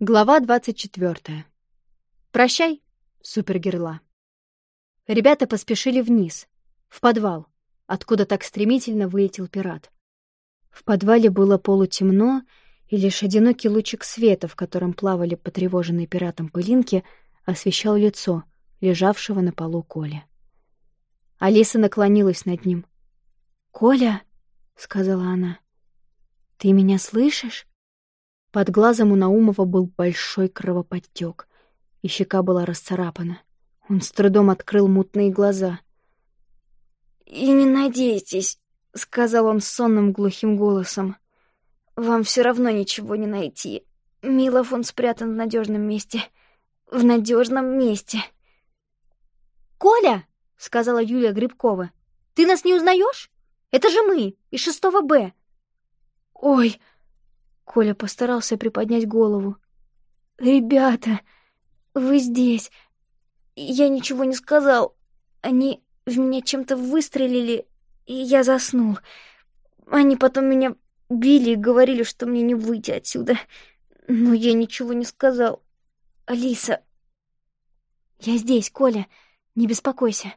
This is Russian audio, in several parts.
Глава 24. Прощай, супергерла. Ребята поспешили вниз, в подвал, откуда так стремительно вылетел пират. В подвале было полутемно, и лишь одинокий лучик света, в котором плавали потревоженные пиратом пылинки, освещал лицо, лежавшего на полу Коля. Алиса наклонилась над ним. «Коля!» — сказала она. «Ты меня слышишь?» Под глазом у Наумова был большой кровоподтек, и щека была расцарапана. Он с трудом открыл мутные глаза. «И не надейтесь», — сказал он сонным глухим голосом. «Вам все равно ничего не найти. Милов он спрятан в надежном месте. В надежном месте». «Коля!» — сказала Юлия Грибкова. «Ты нас не узнаешь? Это же мы, из шестого Б». «Ой!» Коля постарался приподнять голову. «Ребята, вы здесь. Я ничего не сказал. Они в меня чем-то выстрелили, и я заснул. Они потом меня били и говорили, что мне не выйти отсюда. Но я ничего не сказал. Алиса...» «Я здесь, Коля. Не беспокойся.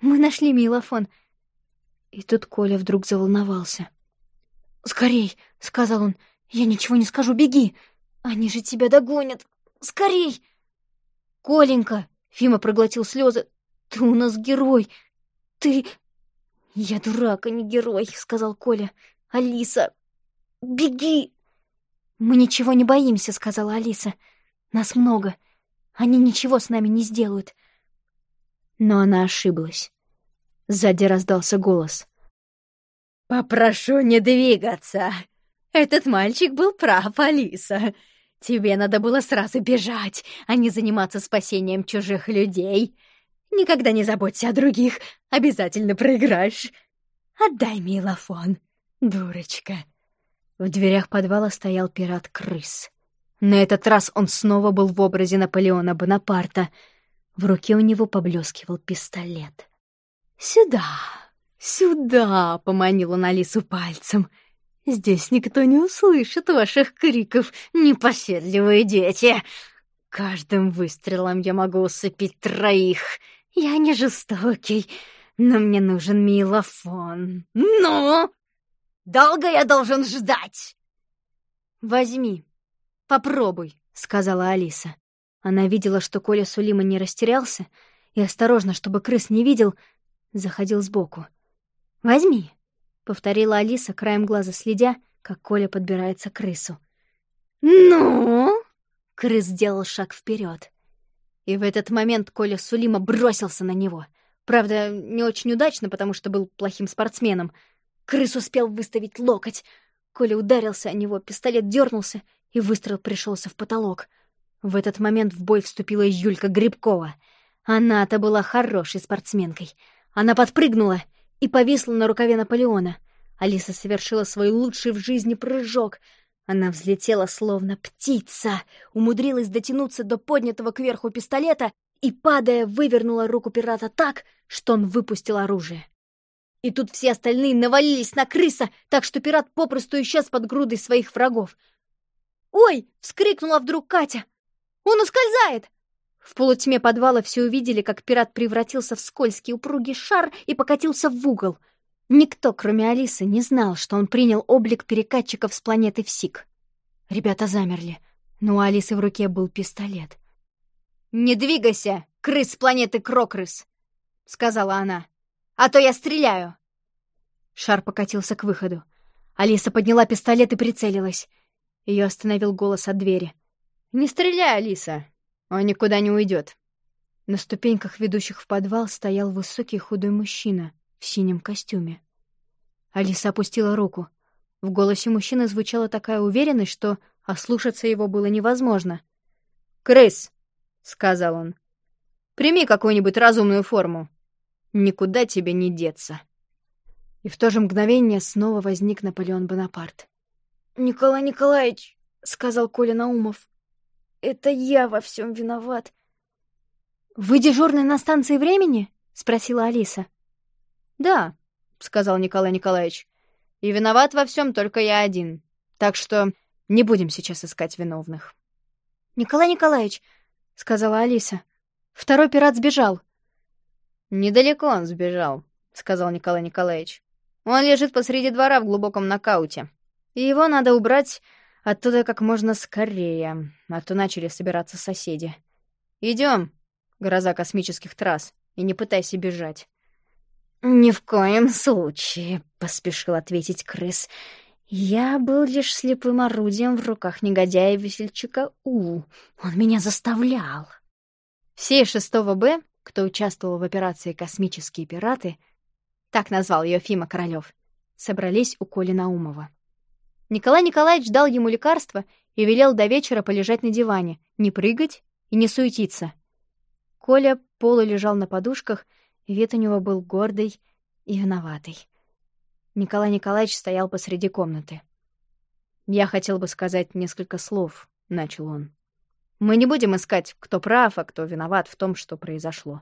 Мы нашли милофон». И тут Коля вдруг заволновался. «Скорей!» — сказал он. «Я ничего не скажу, беги! Они же тебя догонят! Скорей!» «Коленька!» — Фима проглотил слезы. «Ты у нас герой! Ты...» «Я дурак, а не герой!» — сказал Коля. «Алиса! Беги!» «Мы ничего не боимся», — сказала Алиса. «Нас много. Они ничего с нами не сделают». Но она ошиблась. Сзади раздался голос. «Попрошу не двигаться!» Этот мальчик был прав, Алиса. Тебе надо было сразу бежать, а не заниматься спасением чужих людей. Никогда не заботься о других, обязательно проиграешь. Отдай милофон, дурочка. В дверях подвала стоял пират-крыс. На этот раз он снова был в образе Наполеона Бонапарта. В руке у него поблескивал пистолет. «Сюда, сюда!» — поманил он Алису пальцем — Здесь никто не услышит ваших криков, непоседливые дети. Каждым выстрелом я могу усыпить троих. Я не жестокий, но мне нужен милофон. Ну? Долго я должен ждать? Возьми, попробуй, сказала Алиса. Она видела, что Коля Сулима не растерялся, и осторожно, чтобы крыс не видел, заходил сбоку. Возьми повторила Алиса, краем глаза следя, как Коля подбирается к крысу. «Ну?» — крыс сделал шаг вперед. И в этот момент Коля Сулима бросился на него. Правда, не очень удачно, потому что был плохим спортсменом. Крыс успел выставить локоть. Коля ударился о него, пистолет дернулся, и выстрел пришелся в потолок. В этот момент в бой вступила Юлька Грибкова. Она-то была хорошей спортсменкой. Она подпрыгнула — и повисла на рукаве Наполеона. Алиса совершила свой лучший в жизни прыжок. Она взлетела словно птица, умудрилась дотянуться до поднятого кверху пистолета и, падая, вывернула руку пирата так, что он выпустил оружие. И тут все остальные навалились на крыса, так что пират попросту исчез под грудой своих врагов. «Ой!» — вскрикнула вдруг Катя. «Он ускользает!» В полутьме подвала все увидели, как пират превратился в скользкий упругий шар и покатился в угол. Никто, кроме Алисы, не знал, что он принял облик перекатчиков с планеты Всик. Ребята замерли, но у Алисы в руке был пистолет. «Не двигайся, крыс с планеты Крокрыс!» — сказала она. «А то я стреляю!» Шар покатился к выходу. Алиса подняла пистолет и прицелилась. Ее остановил голос от двери. «Не стреляй, Алиса! Он никуда не уйдет. На ступеньках, ведущих в подвал, стоял высокий худой мужчина в синем костюме. Алиса опустила руку. В голосе мужчины звучала такая уверенность, что ослушаться его было невозможно. «Крыс!» — сказал он. «Прими какую-нибудь разумную форму. Никуда тебе не деться». И в то же мгновение снова возник Наполеон Бонапарт. «Николай Николаевич!» — сказал Коля Наумов. Это я во всем виноват. «Вы дежурный на станции времени?» — спросила Алиса. «Да», — сказал Николай Николаевич. «И виноват во всем только я один. Так что не будем сейчас искать виновных». «Николай Николаевич», — сказала Алиса, — «второй пират сбежал». «Недалеко он сбежал», — сказал Николай Николаевич. «Он лежит посреди двора в глубоком нокауте, и его надо убрать оттуда как можно скорее, а то начали собираться соседи. Идем, гроза космических трасс, и не пытайся бежать». «Ни в коем случае», — поспешил ответить крыс. «Я был лишь слепым орудием в руках негодяя-весельчака У. Он меня заставлял». Все из шестого Б, кто участвовал в операции «Космические пираты», так назвал ее Фима Королёв, собрались у Коли Наумова. Николай Николаевич дал ему лекарство и велел до вечера полежать на диване, не прыгать и не суетиться. Коля полулежал на подушках, Вид у него был гордый и виноватый. Николай Николаевич стоял посреди комнаты. «Я хотел бы сказать несколько слов», — начал он. «Мы не будем искать, кто прав, а кто виноват в том, что произошло.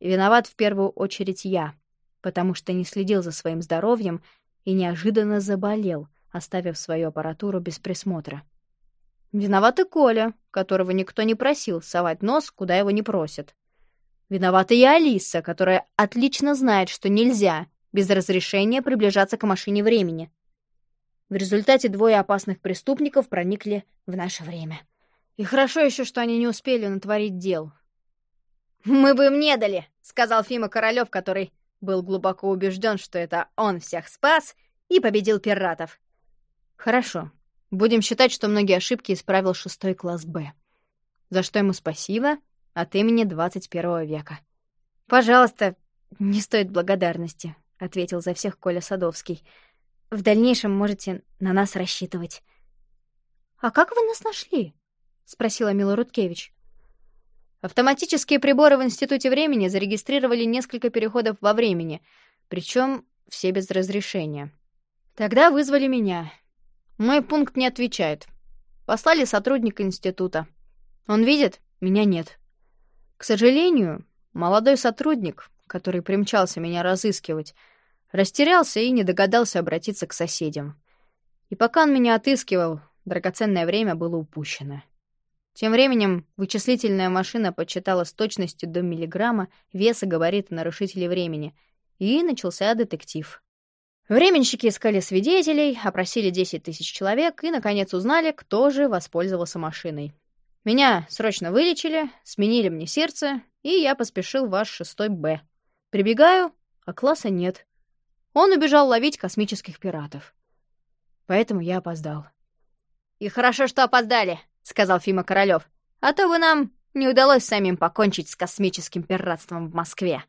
виноват в первую очередь я, потому что не следил за своим здоровьем и неожиданно заболел, оставив свою аппаратуру без присмотра. Виноват и Коля, которого никто не просил совать нос, куда его не просят. Виновата и Алиса, которая отлично знает, что нельзя без разрешения приближаться к машине времени. В результате двое опасных преступников проникли в наше время. И хорошо еще, что они не успели натворить дел. «Мы бы им не дали», — сказал Фима Королёв, который был глубоко убежден, что это он всех спас и победил пиратов. «Хорошо. Будем считать, что многие ошибки исправил шестой класс «Б». За что ему спасибо от имени 21 века. «Пожалуйста, не стоит благодарности», — ответил за всех Коля Садовский. «В дальнейшем можете на нас рассчитывать». «А как вы нас нашли?» — спросила Мила Руткевич. Автоматические приборы в Институте времени зарегистрировали несколько переходов во времени, причем все без разрешения. Тогда вызвали меня. Мой пункт не отвечает. Послали сотрудника института. Он видит, меня нет. К сожалению, молодой сотрудник, который примчался меня разыскивать, растерялся и не догадался обратиться к соседям. И пока он меня отыскивал, драгоценное время было упущено. Тем временем вычислительная машина подсчитала с точностью до миллиграмма веса габарита нарушителей времени, и начался детектив. Временщики искали свидетелей, опросили 10 тысяч человек и, наконец, узнали, кто же воспользовался машиной. Меня срочно вылечили, сменили мне сердце, и я поспешил в ваш шестой Б. Прибегаю, а класса нет. Он убежал ловить космических пиратов. Поэтому я опоздал. «И хорошо, что опоздали», — сказал Фима Королёв. «А то бы нам не удалось самим покончить с космическим пиратством в Москве».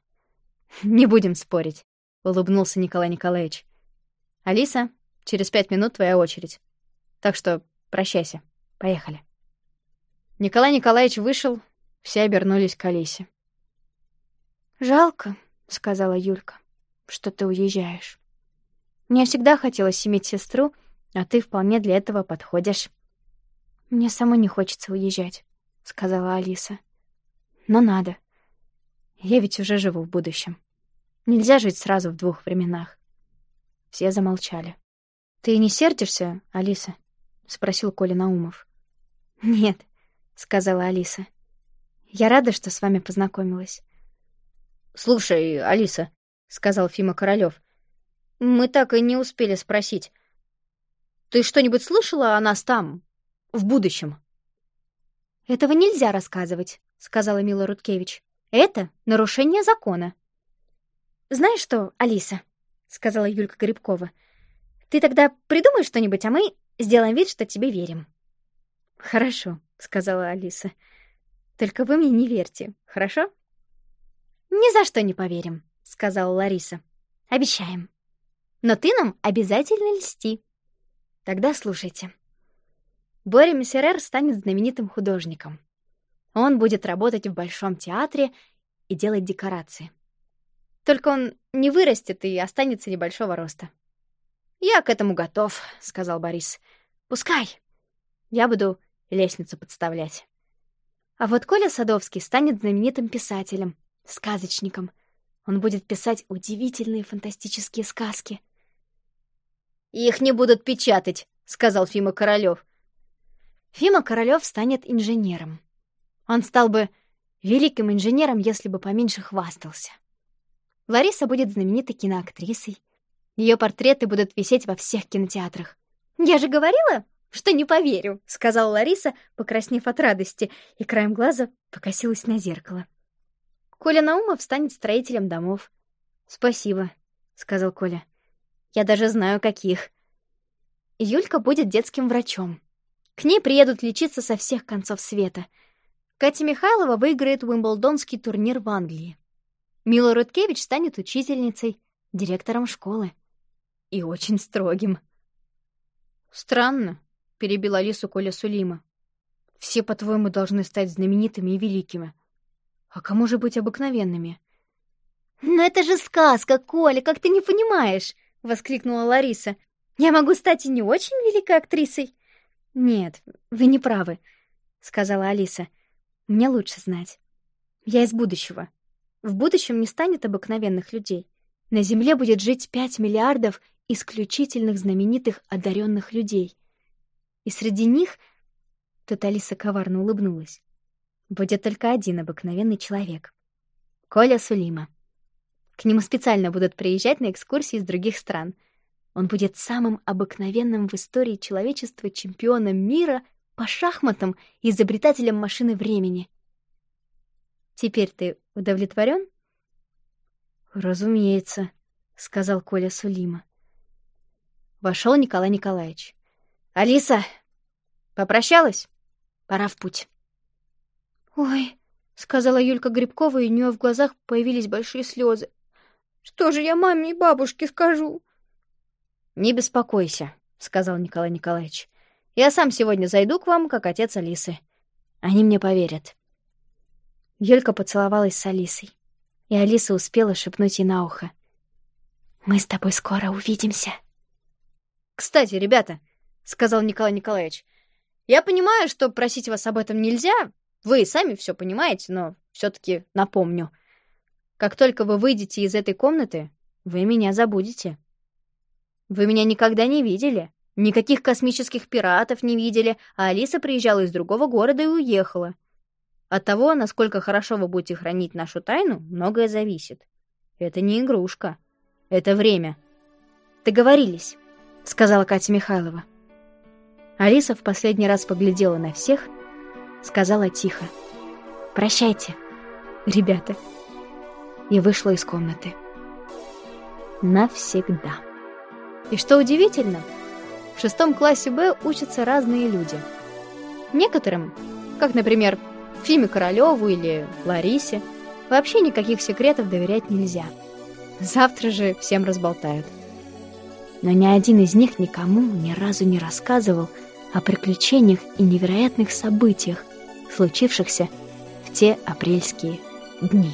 «Не будем спорить», — улыбнулся Николай Николаевич. «Алиса, через пять минут твоя очередь. Так что прощайся. Поехали». Николай Николаевич вышел, все обернулись к Алисе. «Жалко», — сказала Юлька, — «что ты уезжаешь. Мне всегда хотелось иметь сестру, а ты вполне для этого подходишь». «Мне самой не хочется уезжать», — сказала Алиса. «Но надо. Я ведь уже живу в будущем. Нельзя жить сразу в двух временах». Все замолчали. «Ты не сердишься, Алиса?» — спросил Коля Наумов. «Нет», — сказала Алиса. «Я рада, что с вами познакомилась». «Слушай, Алиса», — сказал Фима Королёв, — «мы так и не успели спросить. Ты что-нибудь слышала о нас там, в будущем?» «Этого нельзя рассказывать», — сказала Мила Руткевич. «Это нарушение закона». «Знаешь что, Алиса?» — сказала Юлька Грибкова. «Ты тогда придумай что-нибудь, а мы сделаем вид, что тебе верим». «Хорошо», — сказала Алиса. «Только вы мне не верьте, хорошо?» «Ни за что не поверим», — сказала Лариса. «Обещаем. Но ты нам обязательно льсти». Тогда слушайте. Боря Мессерер станет знаменитым художником. Он будет работать в Большом театре и делать декорации. Только он не вырастет и останется небольшого роста. «Я к этому готов», — сказал Борис. «Пускай. Я буду лестницу подставлять. А вот Коля Садовский станет знаменитым писателем, сказочником. Он будет писать удивительные фантастические сказки. «Их не будут печатать», — сказал Фима Королёв. Фима Королёв станет инженером. Он стал бы великим инженером, если бы поменьше хвастался. Лариса будет знаменитой киноактрисой. Ее портреты будут висеть во всех кинотеатрах. «Я же говорила, что не поверю», — сказала Лариса, покраснев от радости, и краем глаза покосилась на зеркало. Коля Наумов станет строителем домов. «Спасибо», — сказал Коля. «Я даже знаю, каких». Юлька будет детским врачом. К ней приедут лечиться со всех концов света. Катя Михайлова выиграет Уимблдонский турнир в Англии. Мила Рудкевич станет учительницей, директором школы. И очень строгим. «Странно», — перебила Алису Коля Сулима. «Все, по-твоему, должны стать знаменитыми и великими. А кому же быть обыкновенными?» «Но это же сказка, Коля, как ты не понимаешь!» — воскликнула Лариса. «Я могу стать и не очень великой актрисой». «Нет, вы не правы», — сказала Алиса. «Мне лучше знать. Я из будущего. В будущем не станет обыкновенных людей. На Земле будет жить пять миллиардов исключительных знаменитых одаренных людей. И среди них...» Тут Алиса коварно улыбнулась. «Будет только один обыкновенный человек. Коля Сулима. К нему специально будут приезжать на экскурсии из других стран — он будет самым обыкновенным в истории человечества чемпионом мира по шахматам и изобретателем машины времени. Теперь ты удовлетворен? Разумеется, сказал Коля Сулима. Вошел Николай Николаевич. Алиса, попрощалась? Пора в путь. Ой, сказала Юлька Грибкова, и у нее в глазах появились большие слезы. Что же я маме и бабушке скажу? «Не беспокойся», — сказал Николай Николаевич. «Я сам сегодня зайду к вам, как отец Алисы. Они мне поверят». Юлька поцеловалась с Алисой, и Алиса успела шепнуть ей на ухо. «Мы с тобой скоро увидимся». «Кстати, ребята», — сказал Николай Николаевич, «я понимаю, что просить вас об этом нельзя. Вы сами все понимаете, но все таки напомню. Как только вы выйдете из этой комнаты, вы меня забудете». Вы меня никогда не видели. Никаких космических пиратов не видели, а Алиса приезжала из другого города и уехала. От того, насколько хорошо вы будете хранить нашу тайну, многое зависит. Это не игрушка. Это время. Договорились, сказала Катя Михайлова. Алиса в последний раз поглядела на всех, сказала тихо. «Прощайте, ребята», и вышла из комнаты. Навсегда. И что удивительно, в шестом классе Б учатся разные люди. Некоторым, как, например, Фиме Королеву или Ларисе, вообще никаких секретов доверять нельзя. Завтра же всем разболтают. Но ни один из них никому ни разу не рассказывал о приключениях и невероятных событиях, случившихся в те апрельские дни.